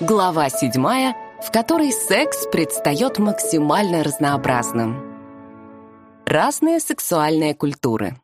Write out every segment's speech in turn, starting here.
Глава седьмая, в которой секс предстает максимально разнообразным. Разные сексуальные культуры.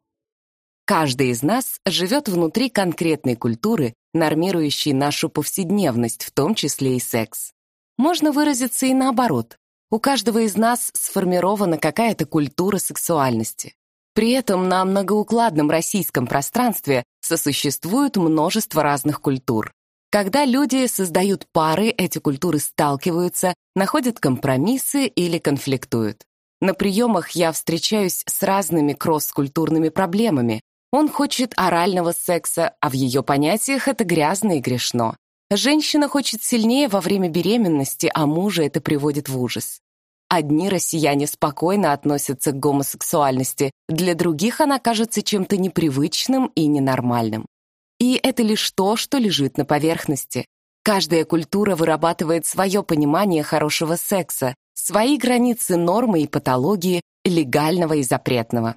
Каждый из нас живет внутри конкретной культуры, нормирующей нашу повседневность, в том числе и секс. Можно выразиться и наоборот. У каждого из нас сформирована какая-то культура сексуальности. При этом на многоукладном российском пространстве сосуществует множество разных культур. Когда люди создают пары, эти культуры сталкиваются, находят компромиссы или конфликтуют. На приемах я встречаюсь с разными кросс-культурными проблемами. Он хочет орального секса, а в ее понятиях это грязно и грешно. Женщина хочет сильнее во время беременности, а мужа это приводит в ужас. Одни россияне спокойно относятся к гомосексуальности, для других она кажется чем-то непривычным и ненормальным. И это лишь то, что лежит на поверхности. Каждая культура вырабатывает свое понимание хорошего секса, свои границы нормы и патологии, легального и запретного.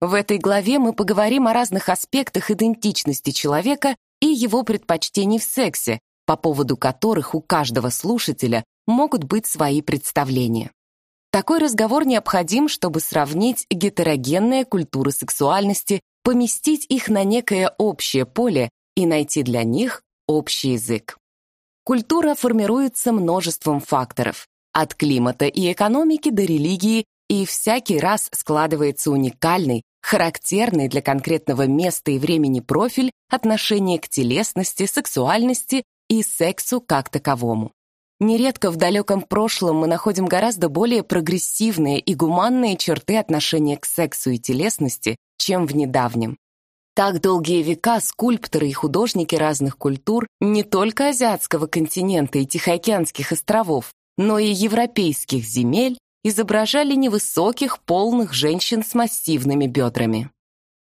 В этой главе мы поговорим о разных аспектах идентичности человека и его предпочтений в сексе, по поводу которых у каждого слушателя могут быть свои представления. Такой разговор необходим, чтобы сравнить гетерогенные культуры сексуальности поместить их на некое общее поле и найти для них общий язык. Культура формируется множеством факторов, от климата и экономики до религии, и всякий раз складывается уникальный, характерный для конкретного места и времени профиль отношения к телесности, сексуальности и сексу как таковому. Нередко в далеком прошлом мы находим гораздо более прогрессивные и гуманные черты отношения к сексу и телесности, чем в недавнем. Так долгие века скульпторы и художники разных культур не только азиатского континента и Тихоокеанских островов, но и европейских земель изображали невысоких, полных женщин с массивными бедрами.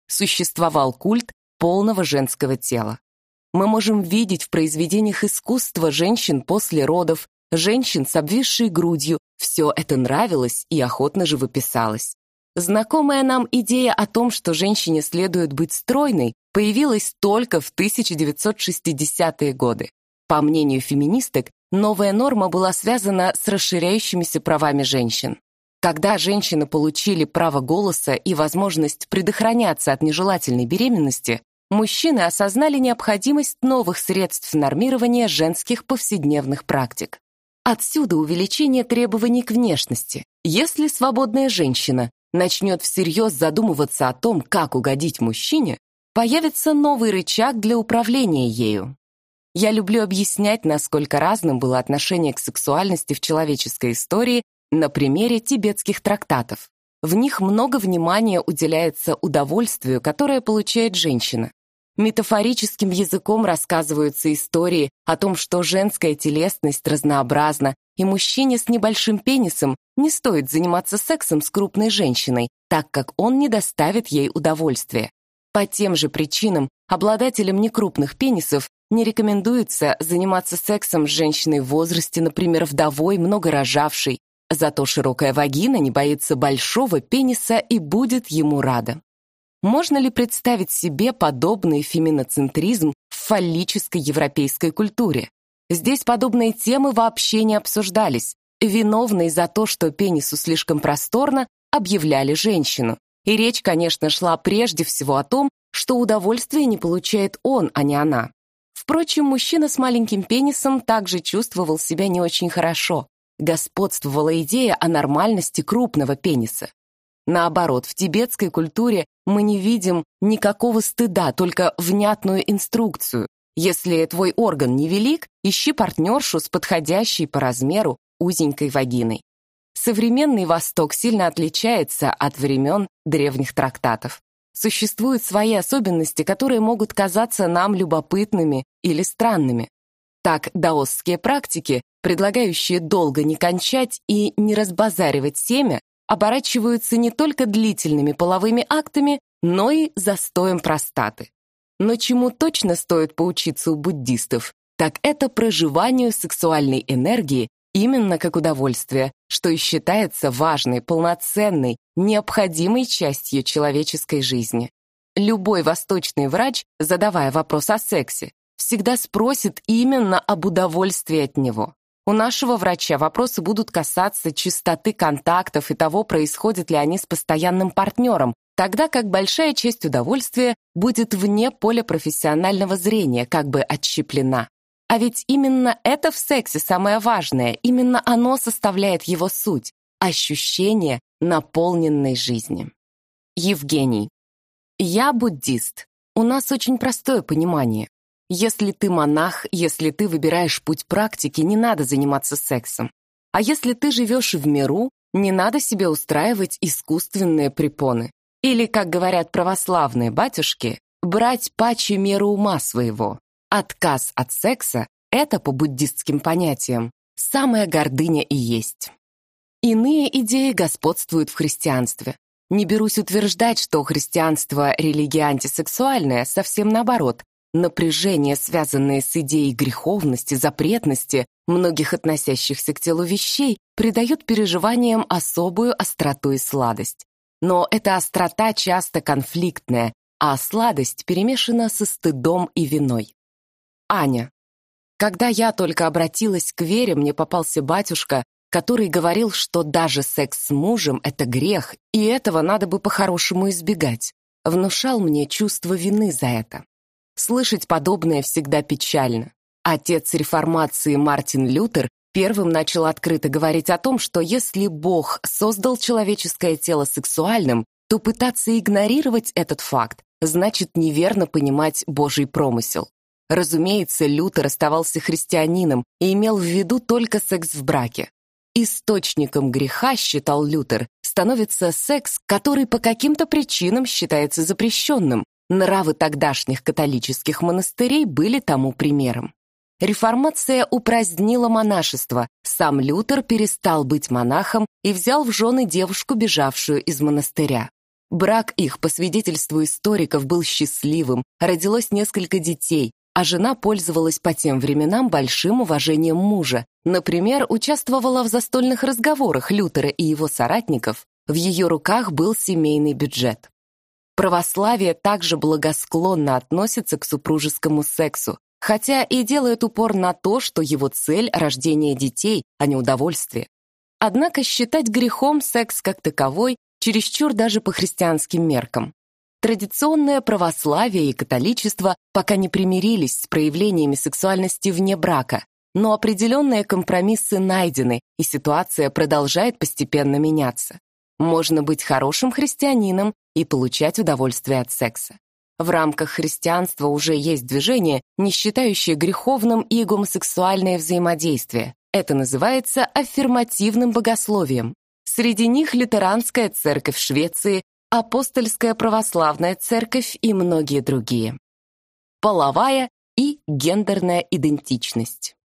Существовал культ полного женского тела. Мы можем видеть в произведениях искусства женщин после родов, женщин с обвисшей грудью. Все это нравилось и охотно живописалось. Знакомая нам идея о том, что женщине следует быть стройной, появилась только в 1960-е годы. По мнению феминисток, новая норма была связана с расширяющимися правами женщин. Когда женщины получили право голоса и возможность предохраняться от нежелательной беременности, мужчины осознали необходимость новых средств нормирования женских повседневных практик. Отсюда увеличение требований к внешности. Если свободная женщина начнет всерьез задумываться о том, как угодить мужчине, появится новый рычаг для управления ею. Я люблю объяснять, насколько разным было отношение к сексуальности в человеческой истории на примере тибетских трактатов. В них много внимания уделяется удовольствию, которое получает женщина. Метафорическим языком рассказываются истории о том, что женская телесность разнообразна, и мужчине с небольшим пенисом не стоит заниматься сексом с крупной женщиной, так как он не доставит ей удовольствия. По тем же причинам обладателям некрупных пенисов не рекомендуется заниматься сексом с женщиной в возрасте, например, вдовой, много рожавшей. Зато широкая вагина не боится большого пениса и будет ему рада. Можно ли представить себе подобный феминоцентризм в фаллической европейской культуре? Здесь подобные темы вообще не обсуждались. Виновной за то, что пенису слишком просторно, объявляли женщину. И речь, конечно, шла прежде всего о том, что удовольствие не получает он, а не она. Впрочем, мужчина с маленьким пенисом также чувствовал себя не очень хорошо. Господствовала идея о нормальности крупного пениса. Наоборот, в тибетской культуре мы не видим никакого стыда, только внятную инструкцию. Если твой орган невелик, ищи партнершу с подходящей по размеру узенькой вагиной. Современный Восток сильно отличается от времен древних трактатов. Существуют свои особенности, которые могут казаться нам любопытными или странными. Так, даосские практики, предлагающие долго не кончать и не разбазаривать семя, оборачиваются не только длительными половыми актами, но и застоем простаты. Но чему точно стоит поучиться у буддистов, так это проживанию сексуальной энергии именно как удовольствие, что и считается важной, полноценной, необходимой частью человеческой жизни. Любой восточный врач, задавая вопрос о сексе, всегда спросит именно об удовольствии от него. У нашего врача вопросы будут касаться чистоты контактов и того, происходят ли они с постоянным партнером, тогда как большая часть удовольствия будет вне поля профессионального зрения, как бы отщеплена. А ведь именно это в сексе самое важное, именно оно составляет его суть – ощущение наполненной жизни. Евгений. Я буддист. У нас очень простое понимание. Если ты монах, если ты выбираешь путь практики, не надо заниматься сексом. А если ты живешь в миру, не надо себе устраивать искусственные препоны. Или, как говорят православные батюшки, брать паче меру ума своего. Отказ от секса — это, по буддистским понятиям, самая гордыня и есть. Иные идеи господствуют в христианстве. Не берусь утверждать, что христианство — религия антисексуальная, совсем наоборот. Напряжение, связанное с идеей греховности, запретности, многих относящихся к телу вещей, придает переживаниям особую остроту и сладость. Но эта острота часто конфликтная, а сладость перемешана со стыдом и виной. Аня. Когда я только обратилась к Вере, мне попался батюшка, который говорил, что даже секс с мужем — это грех, и этого надо бы по-хорошему избегать. Внушал мне чувство вины за это. Слышать подобное всегда печально. Отец реформации Мартин Лютер первым начал открыто говорить о том, что если Бог создал человеческое тело сексуальным, то пытаться игнорировать этот факт значит неверно понимать Божий промысел. Разумеется, Лютер оставался христианином и имел в виду только секс в браке. Источником греха, считал Лютер, становится секс, который по каким-то причинам считается запрещенным, Нравы тогдашних католических монастырей были тому примером. Реформация упразднила монашество, сам Лютер перестал быть монахом и взял в жены девушку, бежавшую из монастыря. Брак их, по свидетельству историков, был счастливым, родилось несколько детей, а жена пользовалась по тем временам большим уважением мужа. Например, участвовала в застольных разговорах Лютера и его соратников, в ее руках был семейный бюджет. Православие также благосклонно относится к супружескому сексу, хотя и делает упор на то, что его цель — рождение детей, а не удовольствие. Однако считать грехом секс как таковой чересчур даже по христианским меркам. Традиционное православие и католичество пока не примирились с проявлениями сексуальности вне брака, но определенные компромиссы найдены, и ситуация продолжает постепенно меняться. Можно быть хорошим христианином и получать удовольствие от секса. В рамках христианства уже есть движение, не считающее греховным и гомосексуальное взаимодействие. Это называется аффирмативным богословием. Среди них лютеранская церковь Швеции, апостольская православная церковь и многие другие. Половая и гендерная идентичность.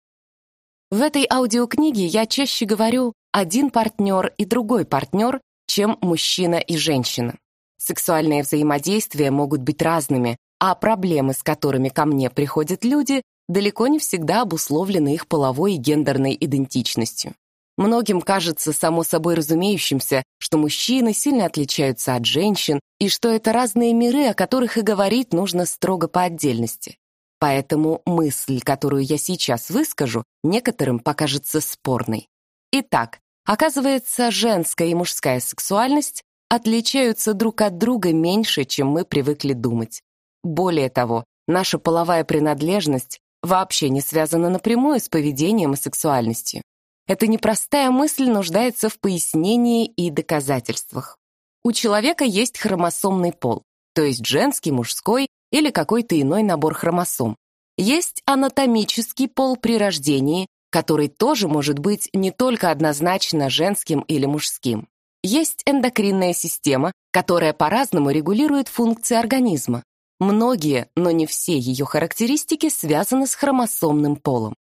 В этой аудиокниге я чаще говорю «один партнер» и «другой партнер», чем «мужчина» и «женщина». Сексуальные взаимодействия могут быть разными, а проблемы, с которыми ко мне приходят люди, далеко не всегда обусловлены их половой и гендерной идентичностью. Многим кажется само собой разумеющимся, что мужчины сильно отличаются от женщин и что это разные миры, о которых и говорить нужно строго по отдельности. Поэтому мысль, которую я сейчас выскажу, некоторым покажется спорной. Итак, оказывается, женская и мужская сексуальность отличаются друг от друга меньше, чем мы привыкли думать. Более того, наша половая принадлежность вообще не связана напрямую с поведением и сексуальностью. Эта непростая мысль нуждается в пояснении и доказательствах. У человека есть хромосомный пол, то есть женский, мужской или какой-то иной набор хромосом. Есть анатомический пол при рождении, который тоже может быть не только однозначно женским или мужским. Есть эндокринная система, которая по-разному регулирует функции организма. Многие, но не все ее характеристики связаны с хромосомным полом.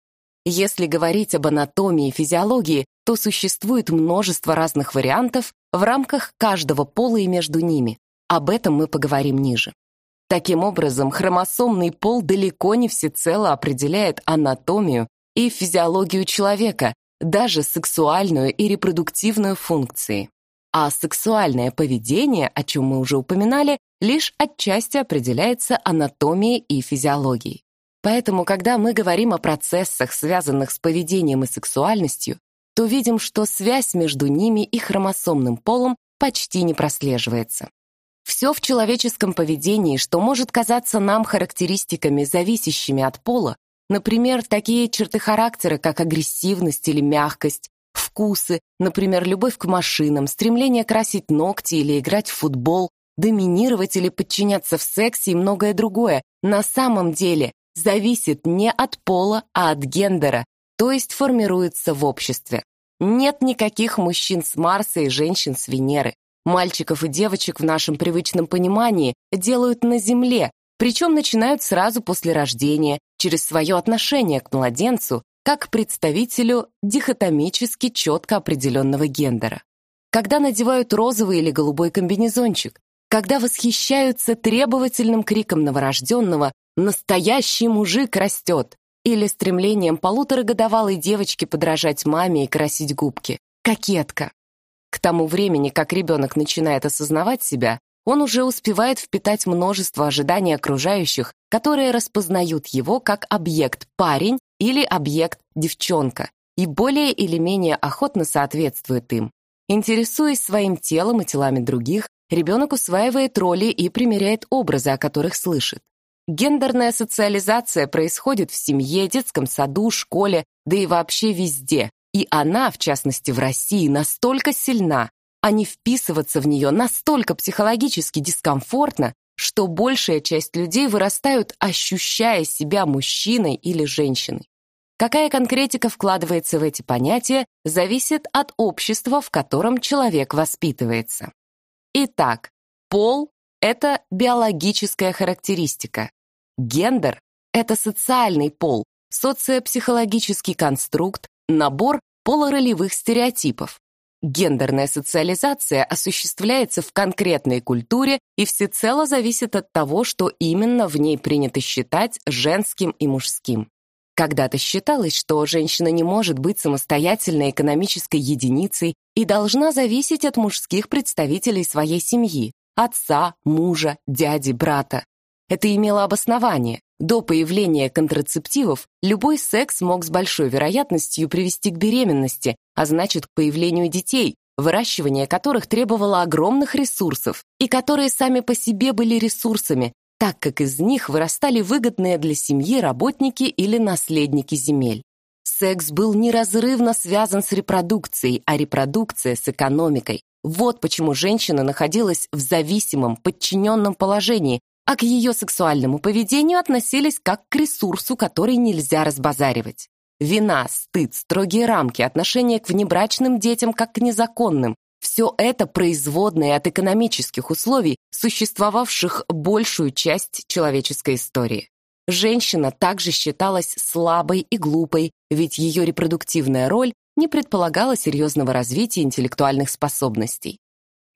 Если говорить об анатомии и физиологии, то существует множество разных вариантов в рамках каждого пола и между ними. Об этом мы поговорим ниже. Таким образом, хромосомный пол далеко не всецело определяет анатомию и физиологию человека, даже сексуальную и репродуктивную функции а сексуальное поведение, о чем мы уже упоминали, лишь отчасти определяется анатомией и физиологией. Поэтому, когда мы говорим о процессах, связанных с поведением и сексуальностью, то видим, что связь между ними и хромосомным полом почти не прослеживается. Все в человеческом поведении, что может казаться нам характеристиками, зависящими от пола, например, такие черты характера, как агрессивность или мягкость, вкусы, например, любовь к машинам, стремление красить ногти или играть в футбол, доминировать или подчиняться в сексе и многое другое, на самом деле зависит не от пола, а от гендера, то есть формируется в обществе. Нет никаких мужчин с Марса и женщин с Венеры. Мальчиков и девочек в нашем привычном понимании делают на Земле, причем начинают сразу после рождения, через свое отношение к младенцу, как представителю дихотомически четко определенного гендера. Когда надевают розовый или голубой комбинезончик, когда восхищаются требовательным криком новорожденного «Настоящий мужик растет!» или стремлением полуторагодовалой девочки подражать маме и красить губки. Кокетка. К тому времени, как ребенок начинает осознавать себя, он уже успевает впитать множество ожиданий окружающих, которые распознают его как объект парень или объект девчонка, и более или менее охотно соответствует им. Интересуясь своим телом и телами других, ребенок усваивает роли и примеряет образы, о которых слышит. Гендерная социализация происходит в семье, детском саду, школе, да и вообще везде. И она, в частности в России, настолько сильна, а не вписываться в нее настолько психологически дискомфортно, что большая часть людей вырастают, ощущая себя мужчиной или женщиной. Какая конкретика вкладывается в эти понятия, зависит от общества, в котором человек воспитывается. Итак, пол — это биологическая характеристика. Гендер — это социальный пол, социопсихологический конструкт, набор полуролевых стереотипов. Гендерная социализация осуществляется в конкретной культуре и всецело зависит от того, что именно в ней принято считать женским и мужским. Когда-то считалось, что женщина не может быть самостоятельной экономической единицей и должна зависеть от мужских представителей своей семьи, отца, мужа, дяди, брата. Это имело обоснование. До появления контрацептивов любой секс мог с большой вероятностью привести к беременности, а значит, к появлению детей, выращивание которых требовало огромных ресурсов и которые сами по себе были ресурсами, так как из них вырастали выгодные для семьи работники или наследники земель. Секс был неразрывно связан с репродукцией, а репродукция с экономикой. Вот почему женщина находилась в зависимом, подчиненном положении, а к ее сексуальному поведению относились как к ресурсу, который нельзя разбазаривать. Вина, стыд, строгие рамки, отношение к внебрачным детям как к незаконным – все это производные от экономических условий, существовавших большую часть человеческой истории. Женщина также считалась слабой и глупой, ведь ее репродуктивная роль не предполагала серьезного развития интеллектуальных способностей.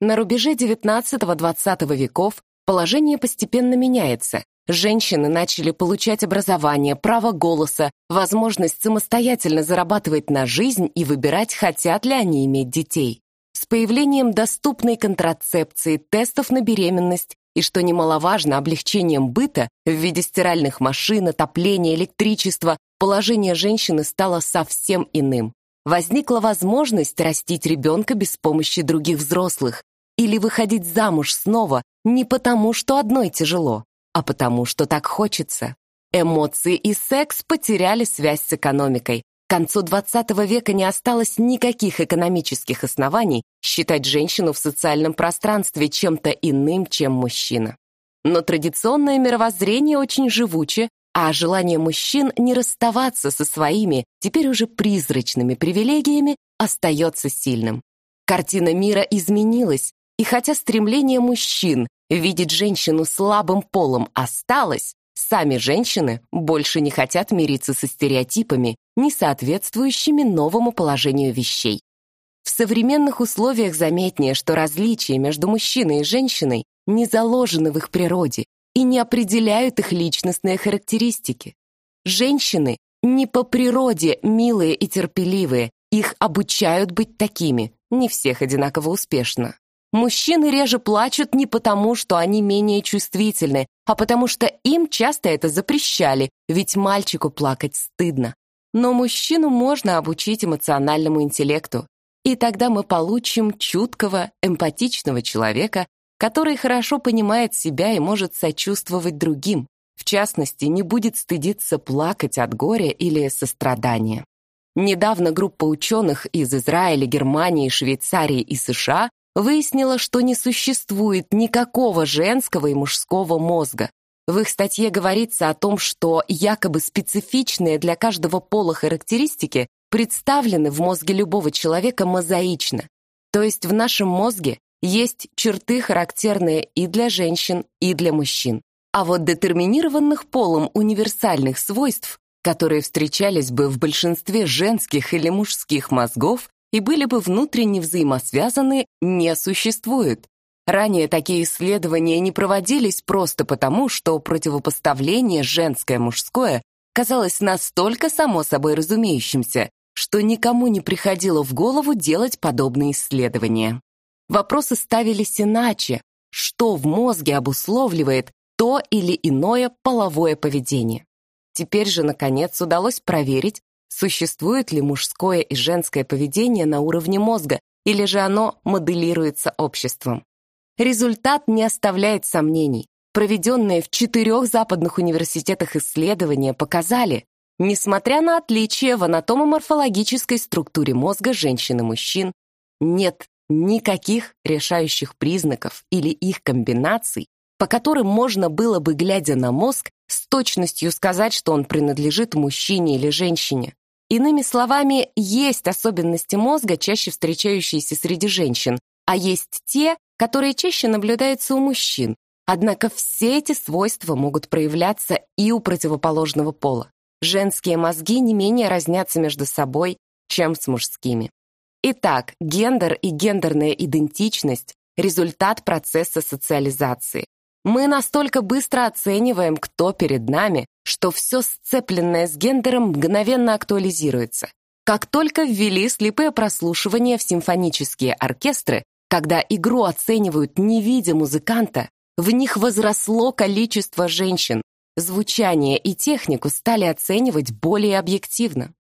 На рубеже XIX-XX веков Положение постепенно меняется. Женщины начали получать образование, право голоса, возможность самостоятельно зарабатывать на жизнь и выбирать, хотят ли они иметь детей. С появлением доступной контрацепции, тестов на беременность и, что немаловажно, облегчением быта в виде стиральных машин, отопления, электричества, положение женщины стало совсем иным. Возникла возможность растить ребенка без помощи других взрослых, или выходить замуж снова не потому, что одной тяжело, а потому, что так хочется. Эмоции и секс потеряли связь с экономикой. К концу XX века не осталось никаких экономических оснований считать женщину в социальном пространстве чем-то иным, чем мужчина. Но традиционное мировоззрение очень живуче, а желание мужчин не расставаться со своими, теперь уже призрачными привилегиями, остается сильным. Картина мира изменилась, и хотя стремление мужчин видеть женщину слабым полом осталось, сами женщины больше не хотят мириться со стереотипами, не соответствующими новому положению вещей. В современных условиях заметнее, что различия между мужчиной и женщиной не заложены в их природе и не определяют их личностные характеристики. Женщины не по природе милые и терпеливые, их обучают быть такими, не всех одинаково успешно. Мужчины реже плачут не потому, что они менее чувствительны, а потому что им часто это запрещали, ведь мальчику плакать стыдно. Но мужчину можно обучить эмоциональному интеллекту, и тогда мы получим чуткого, эмпатичного человека, который хорошо понимает себя и может сочувствовать другим, в частности, не будет стыдиться плакать от горя или сострадания. Недавно группа ученых из Израиля, Германии, Швейцарии и США выяснила, что не существует никакого женского и мужского мозга. В их статье говорится о том, что якобы специфичные для каждого пола характеристики представлены в мозге любого человека мозаично. То есть в нашем мозге есть черты, характерные и для женщин, и для мужчин. А вот детерминированных полом универсальных свойств, которые встречались бы в большинстве женских или мужских мозгов, и были бы внутренне взаимосвязаны, не существует. Ранее такие исследования не проводились просто потому, что противопоставление женское-мужское казалось настолько само собой разумеющимся, что никому не приходило в голову делать подобные исследования. Вопросы ставились иначе. Что в мозге обусловливает то или иное половое поведение? Теперь же, наконец, удалось проверить, Существует ли мужское и женское поведение на уровне мозга, или же оно моделируется обществом? Результат не оставляет сомнений. Проведенные в четырех западных университетах исследования показали, несмотря на отличия в анатомоморфологической структуре мозга женщин и мужчин, нет никаких решающих признаков или их комбинаций, по которым можно было бы, глядя на мозг, с точностью сказать, что он принадлежит мужчине или женщине. Иными словами, есть особенности мозга, чаще встречающиеся среди женщин, а есть те, которые чаще наблюдаются у мужчин. Однако все эти свойства могут проявляться и у противоположного пола. Женские мозги не менее разнятся между собой, чем с мужскими. Итак, гендер и гендерная идентичность – результат процесса социализации. Мы настолько быстро оцениваем, кто перед нами, что все сцепленное с гендером мгновенно актуализируется. Как только ввели слепые прослушивания в симфонические оркестры, когда игру оценивают не видя музыканта, в них возросло количество женщин, звучание и технику стали оценивать более объективно.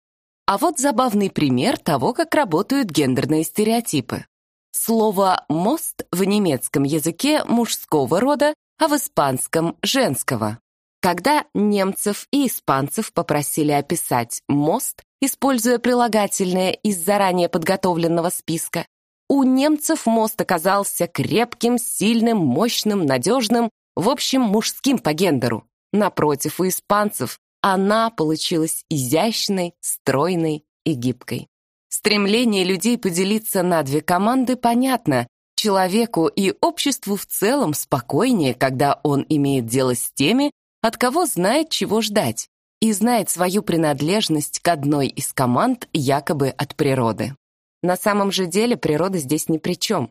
А вот забавный пример того, как работают гендерные стереотипы. Слово «мост» в немецком языке мужского рода, а в испанском – женского. Когда немцев и испанцев попросили описать мост, используя прилагательное из заранее подготовленного списка, у немцев мост оказался крепким, сильным, мощным, надежным, в общем, мужским по гендеру. Напротив, у испанцев она получилась изящной, стройной и гибкой. Стремление людей поделиться на две команды понятно. Человеку и обществу в целом спокойнее, когда он имеет дело с теми, от кого знает, чего ждать, и знает свою принадлежность к одной из команд якобы от природы. На самом же деле природа здесь ни при чем.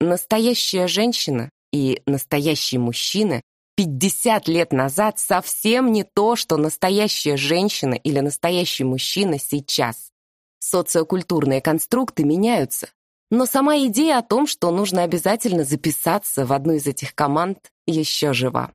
Настоящая женщина и настоящий мужчина 50 лет назад совсем не то, что настоящая женщина или настоящий мужчина сейчас. Социокультурные конструкты меняются, но сама идея о том, что нужно обязательно записаться в одну из этих команд, еще жива.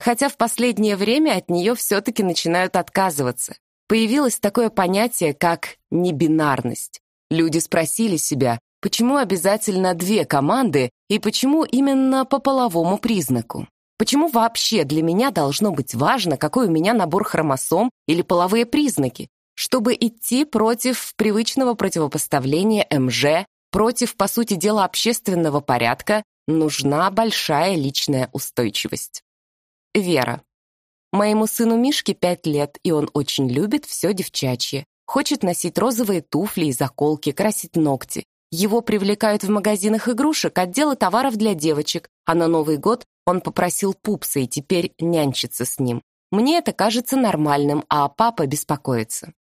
Хотя в последнее время от нее все-таки начинают отказываться. Появилось такое понятие, как небинарность. Люди спросили себя, почему обязательно две команды и почему именно по половому признаку? Почему вообще для меня должно быть важно, какой у меня набор хромосом или половые признаки, чтобы идти против привычного противопоставления МЖ, против, по сути дела, общественного порядка, нужна большая личная устойчивость. Вера. Моему сыну Мишке пять лет, и он очень любит все девчачье. Хочет носить розовые туфли и заколки, красить ногти. Его привлекают в магазинах игрушек отделы товаров для девочек, а на Новый год он попросил пупса и теперь нянчится с ним. Мне это кажется нормальным, а папа беспокоится.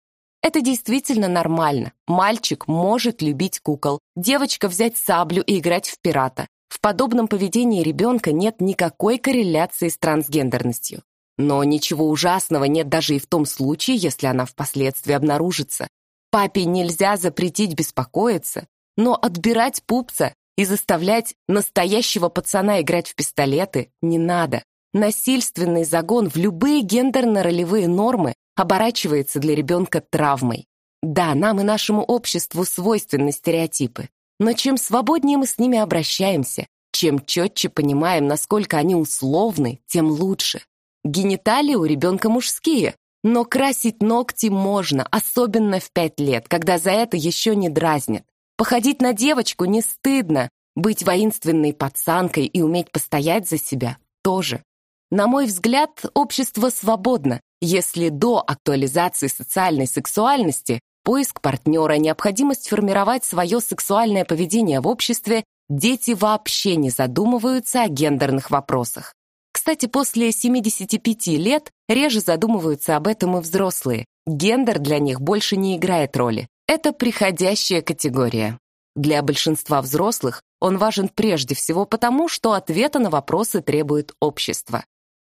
Это действительно нормально. Мальчик может любить кукол, девочка взять саблю и играть в пирата. В подобном поведении ребенка нет никакой корреляции с трансгендерностью. Но ничего ужасного нет даже и в том случае, если она впоследствии обнаружится. Папе нельзя запретить беспокоиться, но отбирать пупса и заставлять настоящего пацана играть в пистолеты не надо. Насильственный загон в любые гендерно-ролевые нормы оборачивается для ребенка травмой. Да, нам и нашему обществу свойственны стереотипы, но чем свободнее мы с ними обращаемся, чем четче понимаем, насколько они условны, тем лучше. Гениталии у ребенка мужские, но красить ногти можно, особенно в пять лет, когда за это еще не дразнят. Походить на девочку не стыдно, быть воинственной пацанкой и уметь постоять за себя тоже. На мой взгляд, общество свободно, если до актуализации социальной сексуальности поиск партнера, необходимость формировать свое сексуальное поведение в обществе, дети вообще не задумываются о гендерных вопросах. Кстати, после 75 лет реже задумываются об этом и взрослые. Гендер для них больше не играет роли. Это приходящая категория. Для большинства взрослых он важен прежде всего потому, что ответа на вопросы требует общество.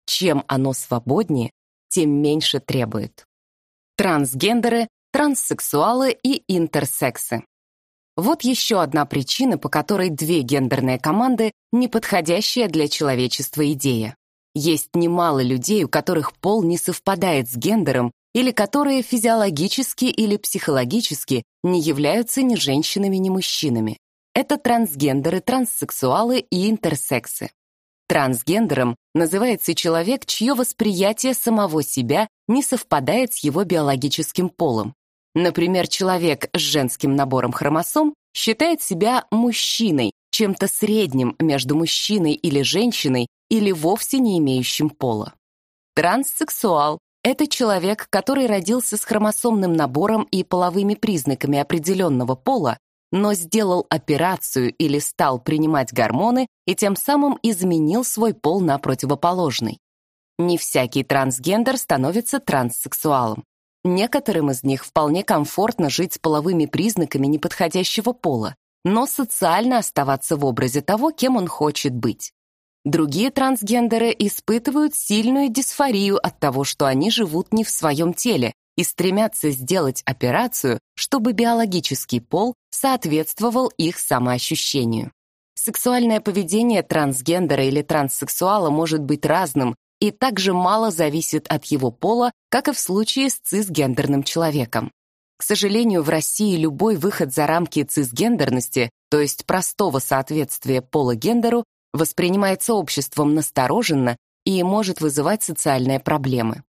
Чем оно свободнее, тем меньше требует. Трансгендеры, транссексуалы и интерсексы. Вот еще одна причина, по которой две гендерные команды — неподходящая для человечества идея. Есть немало людей, у которых пол не совпадает с гендером или которые физиологически или психологически не являются ни женщинами, ни мужчинами. Это трансгендеры, транссексуалы и интерсексы. Трансгендером называется человек, чье восприятие самого себя не совпадает с его биологическим полом. Например, человек с женским набором хромосом считает себя мужчиной, чем-то средним между мужчиной или женщиной или вовсе не имеющим пола. Транссексуал — это человек, который родился с хромосомным набором и половыми признаками определенного пола, но сделал операцию или стал принимать гормоны и тем самым изменил свой пол на противоположный. Не всякий трансгендер становится транссексуалом. Некоторым из них вполне комфортно жить с половыми признаками неподходящего пола, но социально оставаться в образе того, кем он хочет быть. Другие трансгендеры испытывают сильную дисфорию от того, что они живут не в своем теле и стремятся сделать операцию, чтобы биологический пол соответствовал их самоощущению. Сексуальное поведение трансгендера или транссексуала может быть разным и также мало зависит от его пола, как и в случае с цисгендерным человеком. К сожалению, в России любой выход за рамки цисгендерности, то есть простого соответствия пола гендеру, воспринимается обществом настороженно и может вызывать социальные проблемы.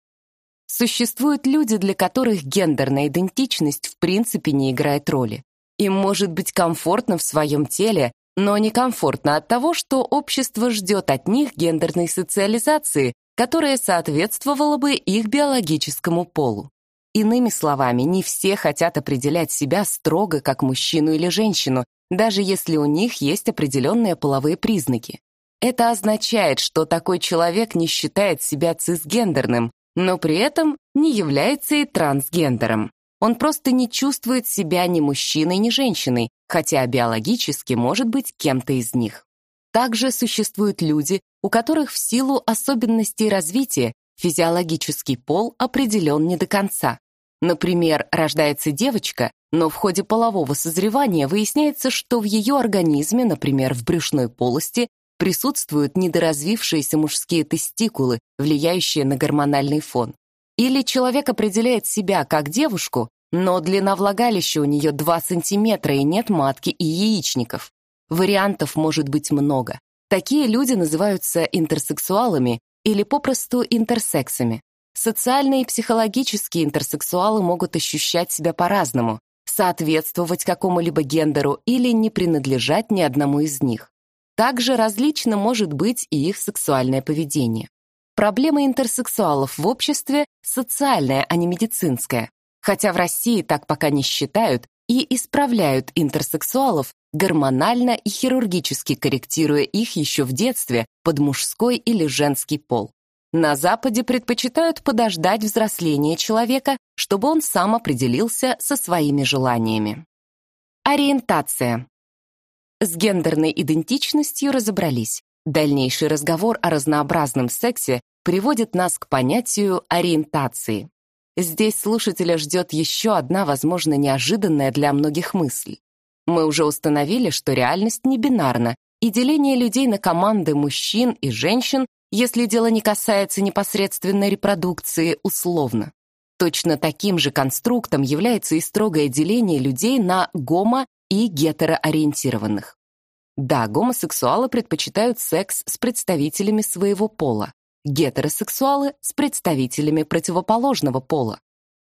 Существуют люди, для которых гендерная идентичность в принципе не играет роли. Им может быть комфортно в своем теле, но некомфортно от того, что общество ждет от них гендерной социализации, которая соответствовала бы их биологическому полу. Иными словами, не все хотят определять себя строго как мужчину или женщину, даже если у них есть определенные половые признаки. Это означает, что такой человек не считает себя цисгендерным, но при этом не является и трансгендером. Он просто не чувствует себя ни мужчиной, ни женщиной, хотя биологически может быть кем-то из них. Также существуют люди, у которых в силу особенностей развития физиологический пол определен не до конца. Например, рождается девочка, но в ходе полового созревания выясняется, что в ее организме, например, в брюшной полости, присутствуют недоразвившиеся мужские тестикулы, влияющие на гормональный фон. Или человек определяет себя как девушку, но длина влагалища у нее 2 сантиметра и нет матки и яичников. Вариантов может быть много. Такие люди называются интерсексуалами или попросту интерсексами. Социальные и психологические интерсексуалы могут ощущать себя по-разному, соответствовать какому-либо гендеру или не принадлежать ни одному из них. Также различно может быть и их сексуальное поведение. Проблема интерсексуалов в обществе социальная, а не медицинская. Хотя в России так пока не считают и исправляют интерсексуалов, гормонально и хирургически корректируя их еще в детстве под мужской или женский пол. На Западе предпочитают подождать взросления человека, чтобы он сам определился со своими желаниями. Ориентация. С гендерной идентичностью разобрались. Дальнейший разговор о разнообразном сексе приводит нас к понятию ориентации. Здесь слушателя ждет еще одна, возможно, неожиданная для многих мысль. Мы уже установили, что реальность не бинарна, и деление людей на команды мужчин и женщин, если дело не касается непосредственной репродукции, условно. Точно таким же конструктом является и строгое деление людей на гомо- и гетероориентированных. Да, гомосексуалы предпочитают секс с представителями своего пола, гетеросексуалы — с представителями противоположного пола.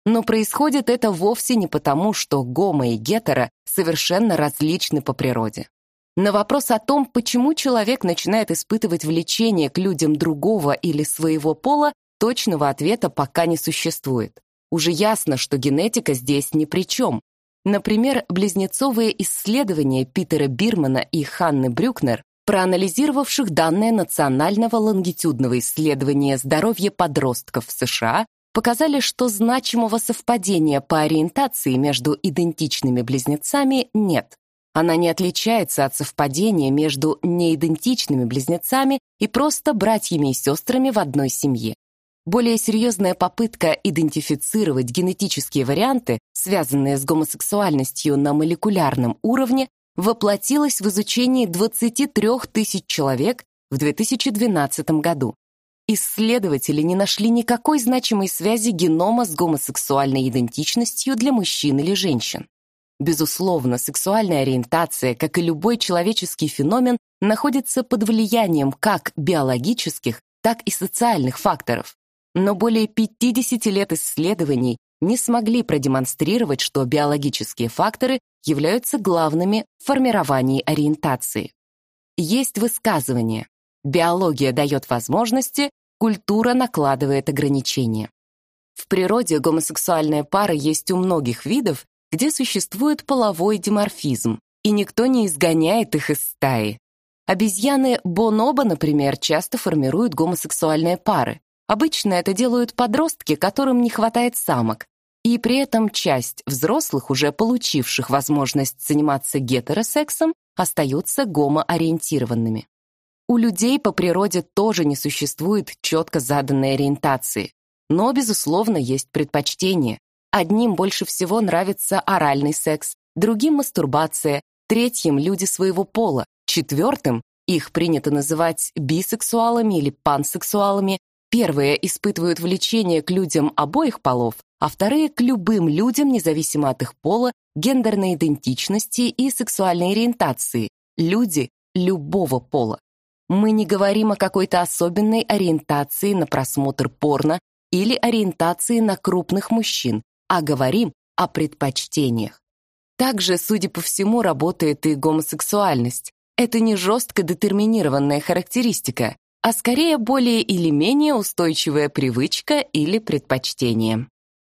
Но происходит это вовсе не потому, что гомо и гетеро совершенно различны по природе. На вопрос о том, почему человек начинает испытывать влечение к людям другого или своего пола, точного ответа пока не существует. Уже ясно, что генетика здесь ни при чем. Например, близнецовые исследования Питера Бирмана и Ханны Брюкнер, проанализировавших данные Национального лонгитюдного исследования здоровья подростков в США, показали, что значимого совпадения по ориентации между идентичными близнецами нет. Она не отличается от совпадения между неидентичными близнецами и просто братьями и сестрами в одной семье. Более серьезная попытка идентифицировать генетические варианты, связанные с гомосексуальностью на молекулярном уровне, воплотилась в изучении 23 тысяч человек в 2012 году. Исследователи не нашли никакой значимой связи генома с гомосексуальной идентичностью для мужчин или женщин. Безусловно, сексуальная ориентация, как и любой человеческий феномен, находится под влиянием как биологических, так и социальных факторов. Но более 50 лет исследований не смогли продемонстрировать, что биологические факторы являются главными в формировании ориентации. Есть высказывание Биология дает возможности, культура накладывает ограничения. В природе гомосексуальные пары есть у многих видов, где существует половой диморфизм, и никто не изгоняет их из стаи. Обезьяны бонобо, например, часто формируют гомосексуальные пары. Обычно это делают подростки, которым не хватает самок, и при этом часть взрослых, уже получивших возможность заниматься гетеросексом, остаются гомоориентированными. У людей по природе тоже не существует четко заданной ориентации, но, безусловно, есть предпочтения. Одним больше всего нравится оральный секс, другим — мастурбация, третьим — люди своего пола, четвертым — их принято называть бисексуалами или пансексуалами, первые испытывают влечение к людям обоих полов, а вторые — к любым людям, независимо от их пола, гендерной идентичности и сексуальной ориентации, люди любого пола. Мы не говорим о какой-то особенной ориентации на просмотр порно или ориентации на крупных мужчин, а говорим о предпочтениях. Также, судя по всему, работает и гомосексуальность. Это не жестко детерминированная характеристика, а скорее более или менее устойчивая привычка или предпочтение.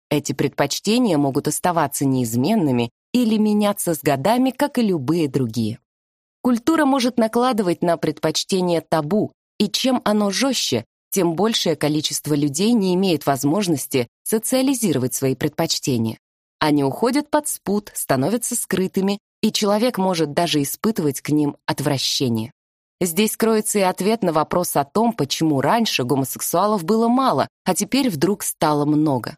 Эти предпочтения могут оставаться неизменными или меняться с годами, как и любые другие. Культура может накладывать на предпочтение табу, и чем оно жестче, тем большее количество людей не имеет возможности социализировать свои предпочтения. Они уходят под спут, становятся скрытыми, и человек может даже испытывать к ним отвращение. Здесь кроется и ответ на вопрос о том, почему раньше гомосексуалов было мало, а теперь вдруг стало много.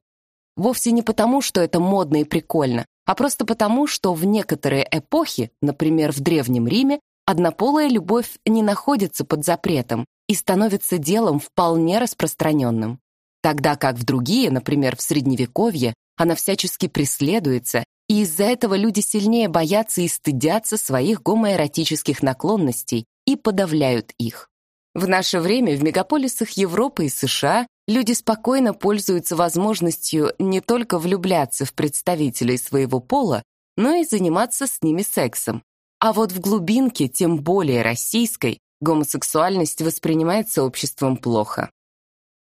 Вовсе не потому, что это модно и прикольно, а просто потому, что в некоторые эпохи, например, в Древнем Риме, однополая любовь не находится под запретом и становится делом вполне распространенным. Тогда как в другие, например, в Средневековье, она всячески преследуется, и из-за этого люди сильнее боятся и стыдятся своих гомоэротических наклонностей и подавляют их. В наше время в мегаполисах Европы и США люди спокойно пользуются возможностью не только влюбляться в представителей своего пола, но и заниматься с ними сексом. А вот в глубинке, тем более российской, гомосексуальность воспринимается обществом плохо.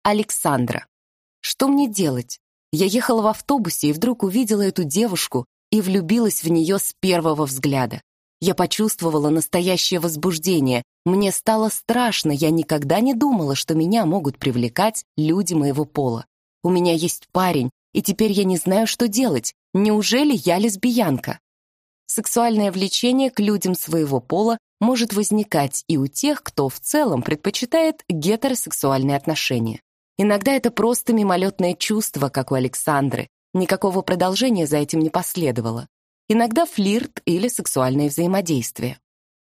Александра. Что мне делать? Я ехала в автобусе и вдруг увидела эту девушку и влюбилась в нее с первого взгляда. Я почувствовала настоящее возбуждение. Мне стало страшно, я никогда не думала, что меня могут привлекать люди моего пола. У меня есть парень, и теперь я не знаю, что делать. Неужели я лесбиянка? Сексуальное влечение к людям своего пола может возникать и у тех, кто в целом предпочитает гетеросексуальные отношения. Иногда это просто мимолетное чувство, как у Александры. Никакого продолжения за этим не последовало. Иногда флирт или сексуальное взаимодействие.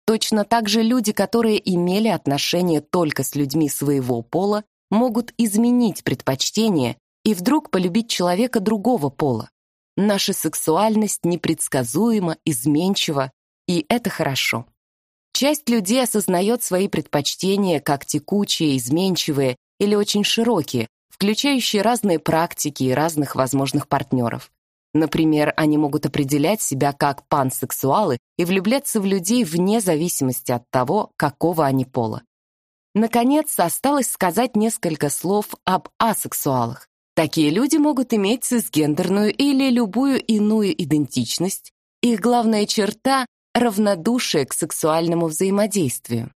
Точно так же люди, которые имели отношения только с людьми своего пола, могут изменить предпочтение и вдруг полюбить человека другого пола. Наша сексуальность непредсказуема, изменчива, и это хорошо. Часть людей осознает свои предпочтения как текучие, изменчивые или очень широкие, включающие разные практики и разных возможных партнеров. Например, они могут определять себя как пансексуалы и влюбляться в людей вне зависимости от того, какого они пола. Наконец, осталось сказать несколько слов об асексуалах. Такие люди могут иметь цисгендерную или любую иную идентичность. Их главная черта равнодушие к сексуальному взаимодействию.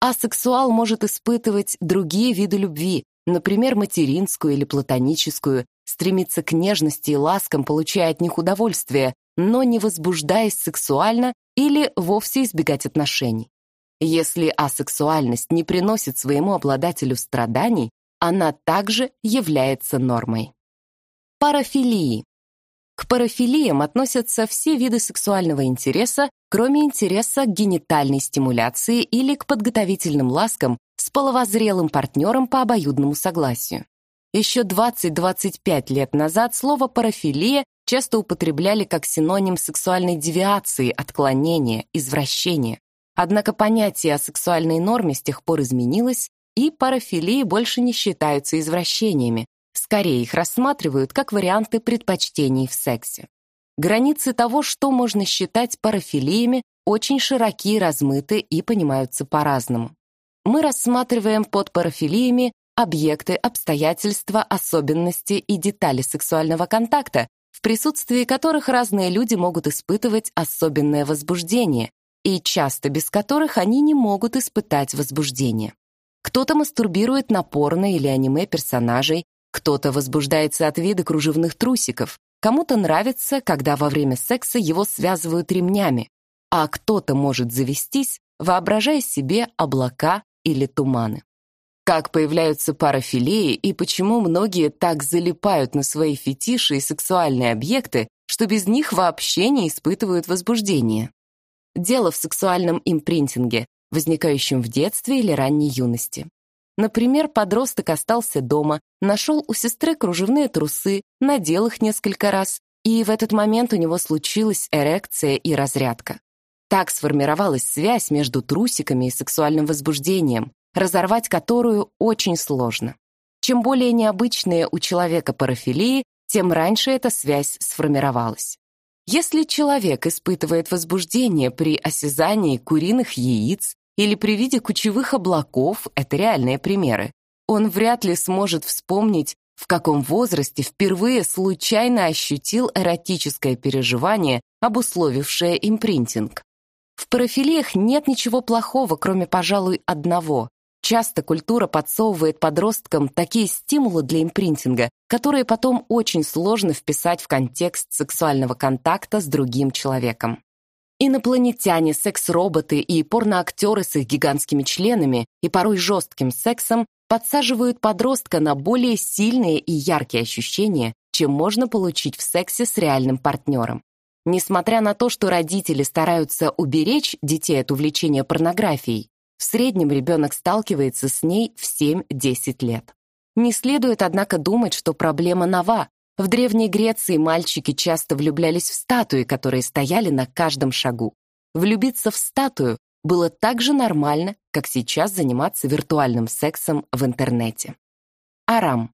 Асексуал может испытывать другие виды любви, например, материнскую или платоническую, стремиться к нежности и ласкам, получая от них удовольствие, но не возбуждаясь сексуально или вовсе избегать отношений. Если асексуальность не приносит своему обладателю страданий, она также является нормой. Парафилии. К парафилиям относятся все виды сексуального интереса, кроме интереса к генитальной стимуляции или к подготовительным ласкам с половозрелым партнером по обоюдному согласию. Еще 20-25 лет назад слово «парафилия» часто употребляли как синоним сексуальной девиации, отклонения, извращения. Однако понятие о сексуальной норме с тех пор изменилось, и парафилии больше не считаются извращениями, Скорее их рассматривают как варианты предпочтений в сексе. Границы того, что можно считать парафилиями, очень широки, размыты и понимаются по-разному. Мы рассматриваем под парафилиями объекты, обстоятельства, особенности и детали сексуального контакта, в присутствии которых разные люди могут испытывать особенное возбуждение, и часто без которых они не могут испытать возбуждение. Кто-то мастурбирует на порно или аниме персонажей, кто-то возбуждается от вида кружевных трусиков, кому-то нравится, когда во время секса его связывают ремнями, а кто-то может завестись, воображая себе облака или туманы. Как появляются парафилии и почему многие так залипают на свои фетиши и сексуальные объекты, что без них вообще не испытывают возбуждения. Дело в сексуальном импринтинге, возникающем в детстве или ранней юности. Например, подросток остался дома, нашел у сестры кружевные трусы, надел их несколько раз, и в этот момент у него случилась эрекция и разрядка. Так сформировалась связь между трусиками и сексуальным возбуждением, разорвать которую очень сложно. Чем более необычные у человека парафилии, тем раньше эта связь сформировалась. Если человек испытывает возбуждение при осязании куриных яиц или при виде кучевых облаков — это реальные примеры. Он вряд ли сможет вспомнить, в каком возрасте впервые случайно ощутил эротическое переживание, обусловившее импринтинг. В парафилиях нет ничего плохого, кроме, пожалуй, одного. Часто культура подсовывает подросткам такие стимулы для импринтинга, которые потом очень сложно вписать в контекст сексуального контакта с другим человеком. Инопланетяне, секс-роботы и порноактеры с их гигантскими членами и порой жестким сексом подсаживают подростка на более сильные и яркие ощущения, чем можно получить в сексе с реальным партнером. Несмотря на то, что родители стараются уберечь детей от увлечения порнографией, в среднем ребенок сталкивается с ней в 7-10 лет. Не следует, однако, думать, что проблема нова, в Древней Греции мальчики часто влюблялись в статуи, которые стояли на каждом шагу. Влюбиться в статую было так же нормально, как сейчас заниматься виртуальным сексом в интернете. Арам.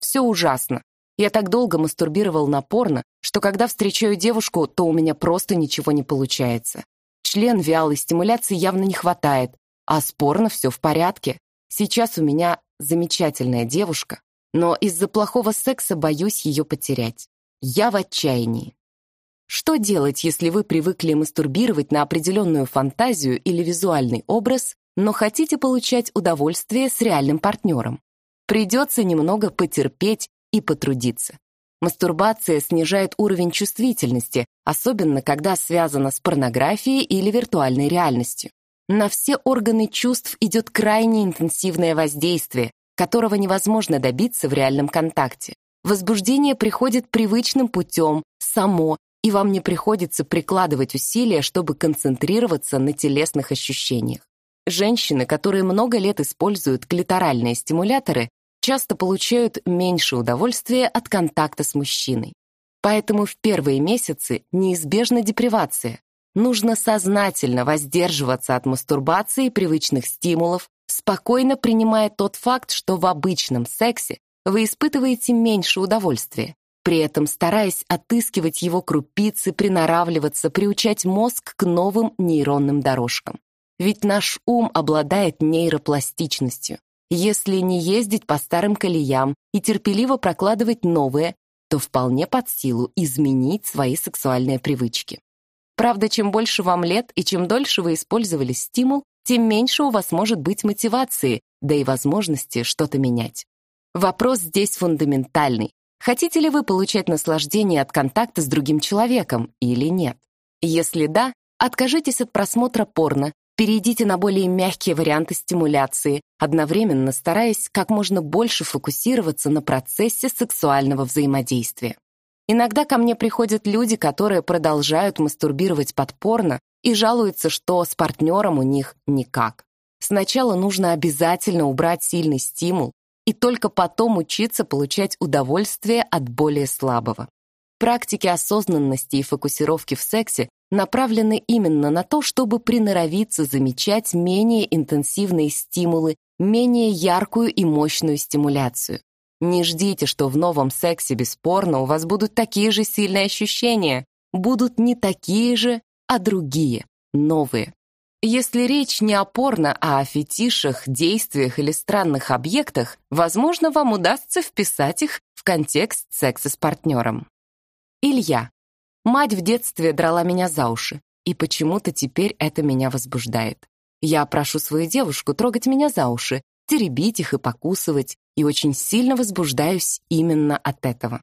Все ужасно. Я так долго мастурбировал на порно, что когда встречаю девушку, то у меня просто ничего не получается. Член вялый, стимуляции явно не хватает, а с порно все в порядке. Сейчас у меня замечательная девушка, но из-за плохого секса боюсь ее потерять. Я в отчаянии. Что делать, если вы привыкли мастурбировать на определенную фантазию или визуальный образ, но хотите получать удовольствие с реальным партнером? Придется немного потерпеть и потрудиться. Мастурбация снижает уровень чувствительности, особенно когда связана с порнографией или виртуальной реальностью. На все органы чувств идет крайне интенсивное воздействие, которого невозможно добиться в реальном контакте. Возбуждение приходит привычным путем, само, и вам не приходится прикладывать усилия, чтобы концентрироваться на телесных ощущениях. Женщины, которые много лет используют клиторальные стимуляторы, часто получают меньше удовольствия от контакта с мужчиной. Поэтому в первые месяцы неизбежна депривация. Нужно сознательно воздерживаться от мастурбации и привычных стимулов, спокойно принимая тот факт, что в обычном сексе вы испытываете меньше удовольствия, при этом стараясь отыскивать его крупицы, приноравливаться, приучать мозг к новым нейронным дорожкам. Ведь наш ум обладает нейропластичностью. Если не ездить по старым колеям и терпеливо прокладывать новые, то вполне под силу изменить свои сексуальные привычки. Правда, чем больше вам лет и чем дольше вы использовали стимул, тем меньше у вас может быть мотивации, да и возможности что-то менять. Вопрос здесь фундаментальный. Хотите ли вы получать наслаждение от контакта с другим человеком или нет? Если да, откажитесь от просмотра порно, перейдите на более мягкие варианты стимуляции, одновременно стараясь как можно больше фокусироваться на процессе сексуального взаимодействия. Иногда ко мне приходят люди, которые продолжают мастурбировать под порно и жалуются, что с партнером у них никак. Сначала нужно обязательно убрать сильный стимул и только потом учиться получать удовольствие от более слабого. Практики осознанности и фокусировки в сексе направлены именно на то, чтобы приноровиться замечать менее интенсивные стимулы, менее яркую и мощную стимуляцию. Не ждите, что в новом сексе бесспорно у вас будут такие же сильные ощущения. Будут не такие же, а другие, новые. Если речь не о порно, а о фетишах, действиях или странных объектах, возможно, вам удастся вписать их в контекст секса с партнером. Илья. Мать в детстве драла меня за уши, и почему-то теперь это меня возбуждает. Я прошу свою девушку трогать меня за уши, теребить их и покусывать, и очень сильно возбуждаюсь именно от этого.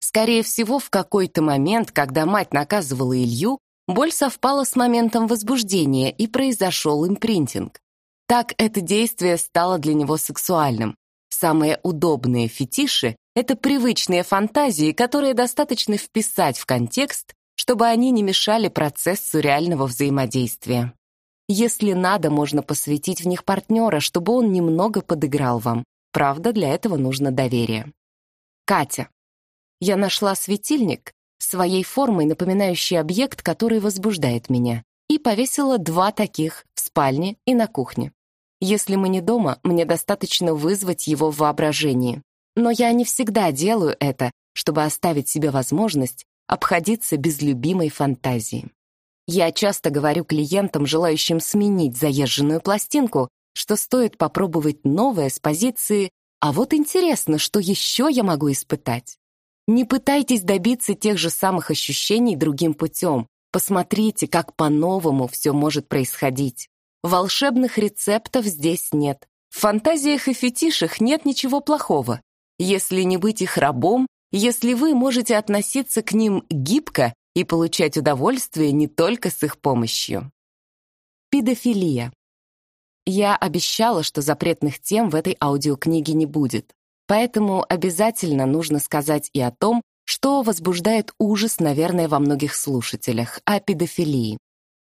Скорее всего, в какой-то момент, когда мать наказывала Илью, боль совпала с моментом возбуждения и произошел импринтинг. Так это действие стало для него сексуальным. Самые удобные фетиши — это привычные фантазии, которые достаточно вписать в контекст, чтобы они не мешали процессу реального взаимодействия. Если надо, можно посвятить в них партнера, чтобы он немного подыграл вам. Правда, для этого нужно доверие. Катя. Я нашла светильник, своей формой напоминающий объект, который возбуждает меня, и повесила два таких в спальне и на кухне. Если мы не дома, мне достаточно вызвать его в воображении. Но я не всегда делаю это, чтобы оставить себе возможность обходиться без любимой фантазии. Я часто говорю клиентам, желающим сменить заезженную пластинку, что стоит попробовать новое с позиции «А вот интересно, что еще я могу испытать?» Не пытайтесь добиться тех же самых ощущений другим путем. Посмотрите, как по-новому все может происходить. Волшебных рецептов здесь нет. В фантазиях и фетишах нет ничего плохого. Если не быть их рабом, если вы можете относиться к ним гибко и получать удовольствие не только с их помощью. Педофилия. Я обещала, что запретных тем в этой аудиокниге не будет. Поэтому обязательно нужно сказать и о том, что возбуждает ужас, наверное, во многих слушателях, о педофилии.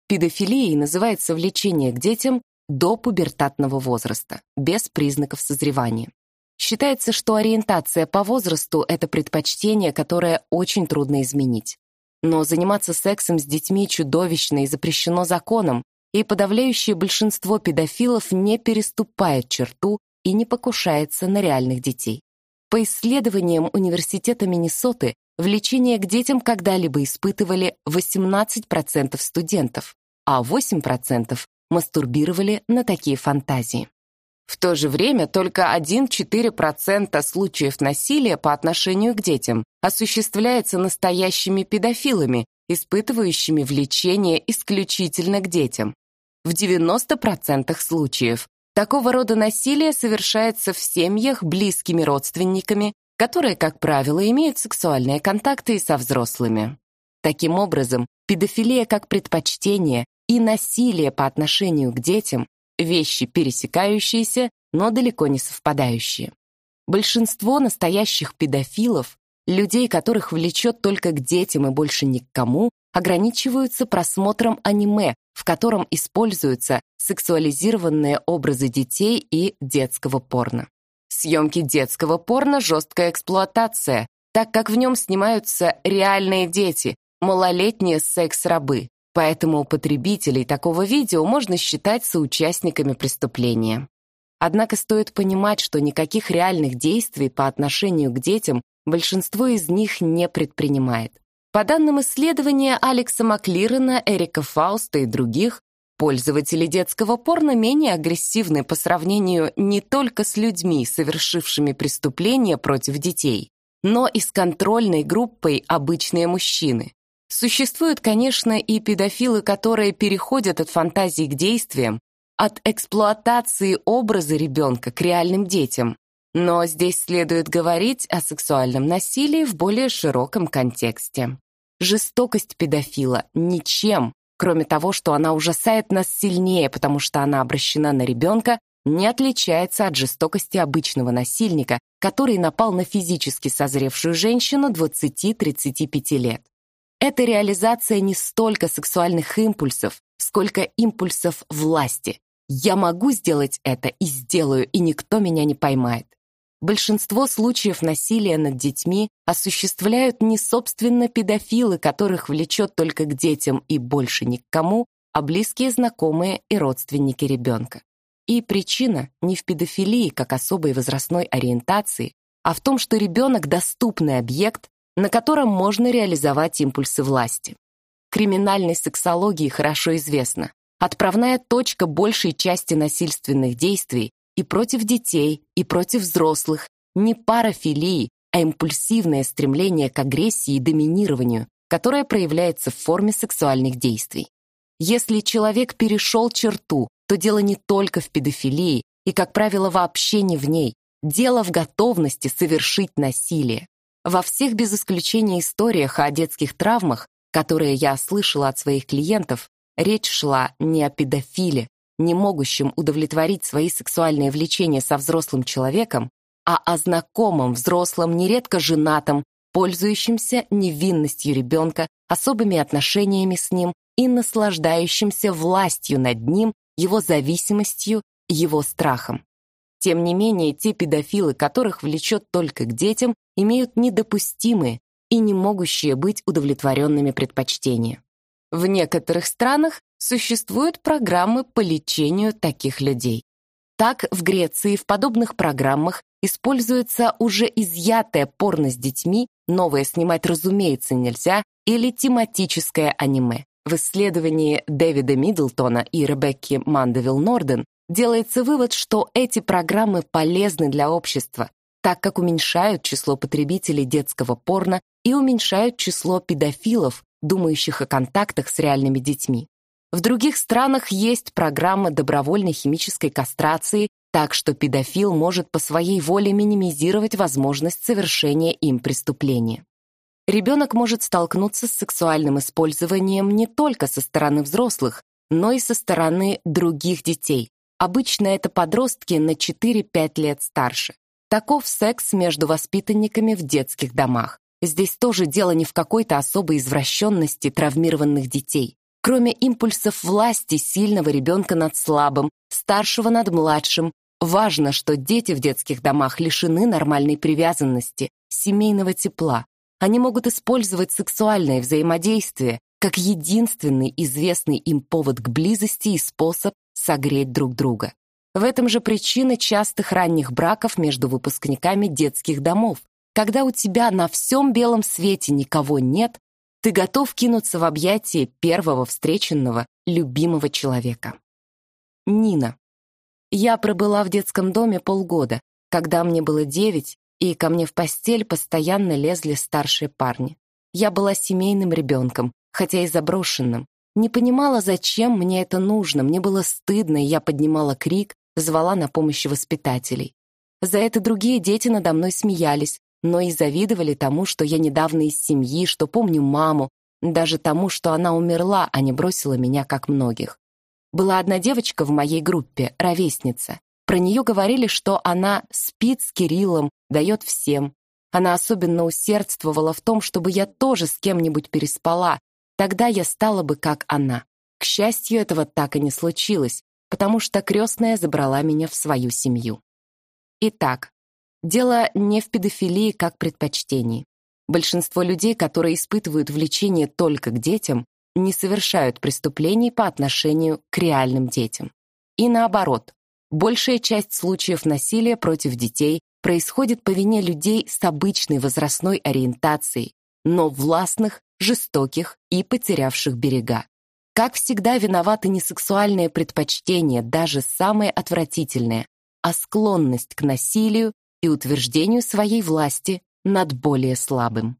Педофилией называется влечение к детям до пубертатного возраста, без признаков созревания. Считается, что ориентация по возрасту — это предпочтение, которое очень трудно изменить. Но заниматься сексом с детьми чудовищно и запрещено законом, и подавляющее большинство педофилов не переступает черту и не покушается на реальных детей. По исследованиям Университета Миннесоты, влечение к детям когда-либо испытывали 18% студентов, а 8% мастурбировали на такие фантазии. В то же время только 1-4% случаев насилия по отношению к детям осуществляется настоящими педофилами, испытывающими влечение исключительно к детям. В 90% случаев такого рода насилие совершается в семьях близкими родственниками, которые, как правило, имеют сексуальные контакты со взрослыми. Таким образом, педофилия как предпочтение и насилие по отношению к детям вещи пересекающиеся, но далеко не совпадающие. Большинство настоящих педофилов людей, которых влечет только к детям и больше ни к кому, ограничиваются просмотром аниме, в котором используются сексуализированные образы детей и детского порно. Съемки детского порно – жесткая эксплуатация, так как в нем снимаются реальные дети, малолетние секс-рабы. Поэтому потребителей такого видео можно считать соучастниками преступления. Однако стоит понимать, что никаких реальных действий по отношению к детям большинство из них не предпринимает. По данным исследования Алекса Маклирена, Эрика Фауста и других, пользователи детского порно менее агрессивны по сравнению не только с людьми, совершившими преступления против детей, но и с контрольной группой «обычные мужчины». Существуют, конечно, и педофилы, которые переходят от фантазий к действиям, от эксплуатации образа ребенка к реальным детям. Но здесь следует говорить о сексуальном насилии в более широком контексте. Жестокость педофила ничем, кроме того, что она ужасает нас сильнее, потому что она обращена на ребенка, не отличается от жестокости обычного насильника, который напал на физически созревшую женщину 20-35 лет. Это реализация не столько сексуальных импульсов, сколько импульсов власти. Я могу сделать это и сделаю, и никто меня не поймает. Большинство случаев насилия над детьми осуществляют не собственно педофилы, которых влечет только к детям и больше ни к кому, а близкие знакомые и родственники ребенка. И причина не в педофилии как особой возрастной ориентации, а в том, что ребенок – доступный объект, на котором можно реализовать импульсы власти. Криминальной сексологии хорошо известно. Отправная точка большей части насильственных действий и против детей, и против взрослых, не парафилии, а импульсивное стремление к агрессии и доминированию, которое проявляется в форме сексуальных действий. Если человек перешел черту, то дело не только в педофилии и, как правило, вообще не в ней. Дело в готовности совершить насилие. Во всех без исключения историях о детских травмах, которые я слышала от своих клиентов, речь шла не о педофиле, не могущем удовлетворить свои сексуальные влечения со взрослым человеком, а о знакомом взрослом, нередко женатом, пользующемся невинностью ребенка, особыми отношениями с ним и наслаждающимся властью над ним, его зависимостью, его страхом. Тем не менее, те педофилы, которых влечет только к детям, имеют недопустимые и не могущие быть удовлетворенными предпочтения. В некоторых странах существуют программы по лечению таких людей. Так, в Греции в подобных программах используется уже изъятое порно с детьми, новое снимать, разумеется, нельзя, или тематическое аниме. В исследовании Дэвида Миддлтона и Ребекки Мандевилл Норден делается вывод, что эти программы полезны для общества, так как уменьшают число потребителей детского порно и уменьшают число педофилов, думающих о контактах с реальными детьми. В других странах есть программа добровольной химической кастрации, так что педофил может по своей воле минимизировать возможность совершения им преступления. Ребенок может столкнуться с сексуальным использованием не только со стороны взрослых, но и со стороны других детей. Обычно это подростки на 4-5 лет старше. Таков секс между воспитанниками в детских домах. Здесь тоже дело не в какой-то особой извращенности травмированных детей. Кроме импульсов власти сильного ребенка над слабым, старшего над младшим, важно, что дети в детских домах лишены нормальной привязанности, семейного тепла. Они могут использовать сексуальное взаимодействие как единственный известный им повод к близости и способ согреть друг друга. В этом же причина частых ранних браков между выпускниками детских домов, когда у тебя на всем белом свете никого нет, ты готов кинуться в объятия первого встреченного, любимого человека. Нина. Я пробыла в детском доме полгода, когда мне было девять, и ко мне в постель постоянно лезли старшие парни. Я была семейным ребенком, хотя и заброшенным. Не понимала, зачем мне это нужно, мне было стыдно, и я поднимала крик, звала на помощь воспитателей. За это другие дети надо мной смеялись, но и завидовали тому, что я недавно из семьи, что помню маму, даже тому, что она умерла, а не бросила меня, как многих. Была одна девочка в моей группе, ровесница. Про нее говорили, что она спит с Кириллом, дает всем. Она особенно усердствовала в том, чтобы я тоже с кем-нибудь переспала, тогда я стала бы как она. К счастью, этого так и не случилось, потому что крестная забрала меня в свою семью. Итак, дело не в педофилии как предпочтении. Большинство людей, которые испытывают влечение только к детям, не совершают преступлений по отношению к реальным детям. И наоборот, большая часть случаев насилия против детей происходит по вине людей с обычной возрастной ориентацией, но властных, жестоких и потерявших берега. Как всегда, виноваты не сексуальные предпочтения, даже самые отвратительные, а склонность к насилию и утверждению своей власти над более слабым.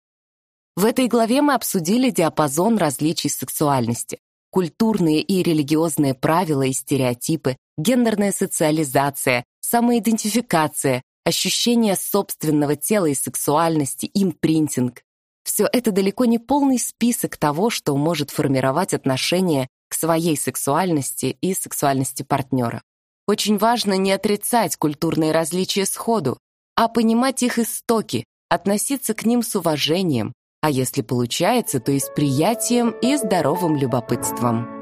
В этой главе мы обсудили диапазон различий сексуальности, культурные и религиозные правила и стереотипы, гендерная социализация, самоидентификация, ощущение собственного тела и сексуальности, импринтинг. Все это далеко не полный список того, что может формировать отношение к своей сексуальности и сексуальности партнера. Очень важно не отрицать культурные различия сходу, а понимать их истоки, относиться к ним с уважением, а если получается, то и с приятием и здоровым любопытством.